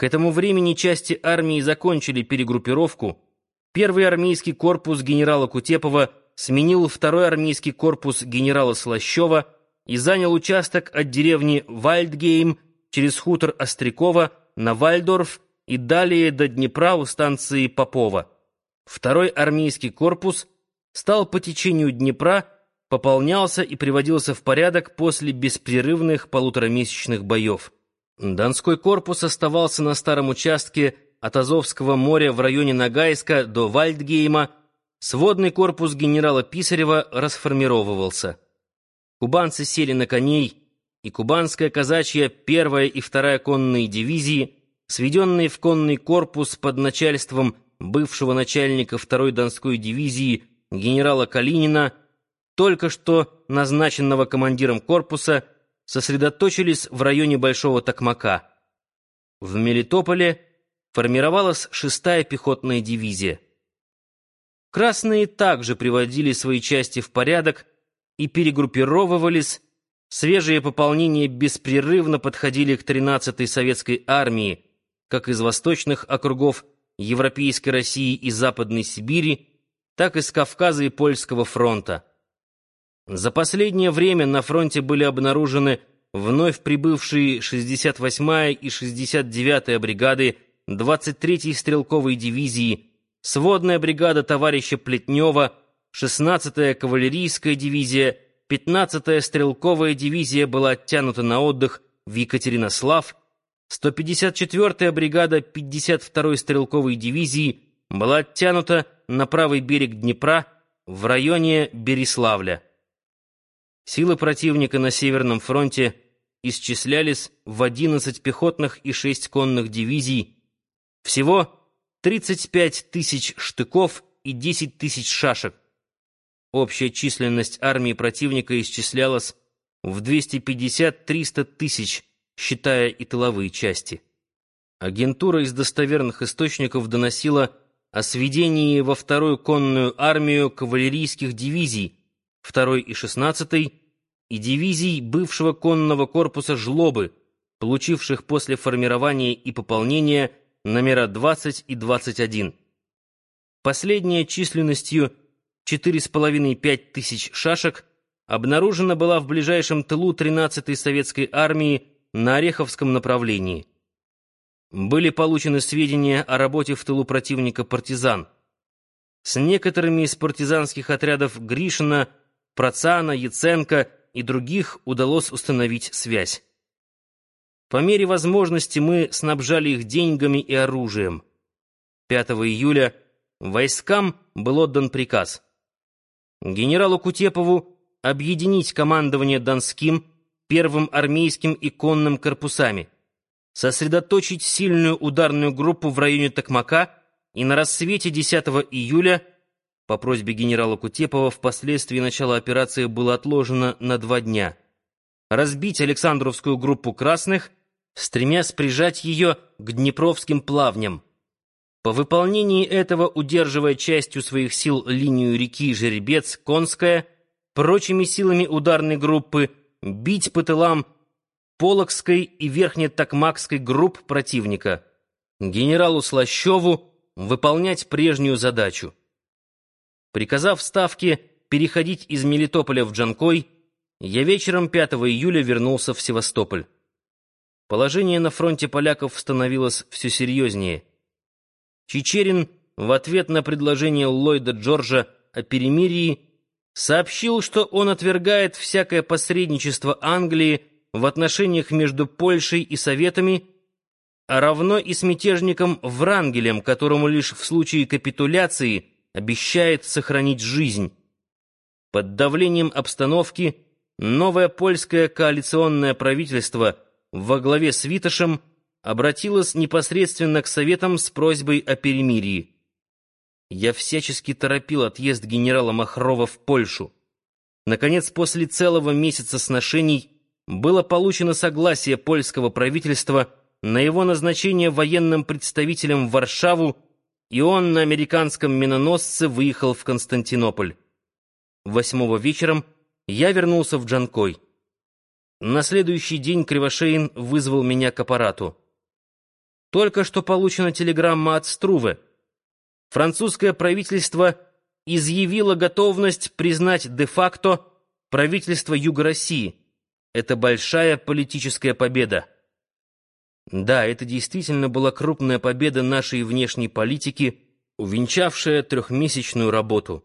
К этому времени части армии закончили перегруппировку. Первый армейский корпус генерала Кутепова сменил второй армейский корпус генерала Слащева и занял участок от деревни Вальдгейм через хутор Острякова на Вальдорф и далее до Днепра у станции Попова. Второй армейский корпус стал по течению Днепра, пополнялся и приводился в порядок после беспрерывных полуторамесячных боев. Донской корпус оставался на старом участке от Азовского моря в районе Ногайска до Вальдгейма, сводный корпус генерала Писарева расформировывался. Кубанцы сели на коней, и кубанская казачья первая и вторая конные дивизии, сведенные в конный корпус под начальством бывшего начальника второй Донской дивизии генерала Калинина, только что назначенного командиром корпуса, сосредоточились в районе Большого Токмака. В Мелитополе формировалась шестая пехотная дивизия. Красные также приводили свои части в порядок и перегруппировывались, свежие пополнения беспрерывно подходили к 13-й советской армии, как из восточных округов Европейской России и Западной Сибири, так и с Кавказа и Польского фронта. За последнее время на фронте были обнаружены вновь прибывшие 68-я и 69-я бригады 23-й стрелковой дивизии, сводная бригада товарища Плетнева, 16-я кавалерийская дивизия, 15-я стрелковая дивизия была оттянута на отдых в Екатеринослав, 154-я бригада 52-й стрелковой дивизии была оттянута на правый берег Днепра в районе Береславля. Силы противника на Северном фронте исчислялись в 11 пехотных и 6 конных дивизий, всего 35 тысяч штыков и 10 тысяч шашек. Общая численность армии противника исчислялась в 250-300 тысяч, считая и тыловые части. Агентура из достоверных источников доносила о сведении во вторую конную армию кавалерийских дивизий, второй и шестнадцатой, и дивизий бывшего конного корпуса «Жлобы», получивших после формирования и пополнения номера 20 и 21. Последняя численностью 4,5-5 тысяч шашек обнаружена была в ближайшем тылу 13-й советской армии на Ореховском направлении. Были получены сведения о работе в тылу противника партизан. С некоторыми из партизанских отрядов Гришина, Процана, Яценко и других удалось установить связь. По мере возможности мы снабжали их деньгами и оружием. 5 июля войскам был отдан приказ генералу Кутепову объединить командование Донским, Первым армейским и конным корпусами, сосредоточить сильную ударную группу в районе Токмака и на рассвете 10 июля по просьбе генерала Кутепова впоследствии начало операции было отложено на два дня. Разбить Александровскую группу красных, стремясь прижать ее к Днепровским плавням. По выполнении этого, удерживая частью своих сил линию реки Жеребец, Конская, прочими силами ударной группы, бить по тылам Полокской и Верхнетокмакской групп противника, генералу Слащеву выполнять прежнюю задачу. Приказав Ставке переходить из Мелитополя в Джанкой, я вечером 5 июля вернулся в Севастополь. Положение на фронте поляков становилось все серьезнее. Чечерин в ответ на предложение Ллойда Джорджа о перемирии сообщил, что он отвергает всякое посредничество Англии в отношениях между Польшей и Советами, а равно и с мятежником Врангелем, которому лишь в случае капитуляции – обещает сохранить жизнь. Под давлением обстановки новое польское коалиционное правительство во главе с Витошем обратилось непосредственно к Советам с просьбой о перемирии. Я всячески торопил отъезд генерала Махрова в Польшу. Наконец, после целого месяца сношений было получено согласие польского правительства на его назначение военным представителем в Варшаву и он на американском миноносце выехал в Константинополь. Восьмого вечером я вернулся в Джанкой. На следующий день Кривошеин вызвал меня к аппарату. Только что получена телеграмма от Струве. Французское правительство изъявило готовность признать де-факто правительство Юга России. Это большая политическая победа. Да, это действительно была крупная победа нашей внешней политики, увенчавшая трехмесячную работу.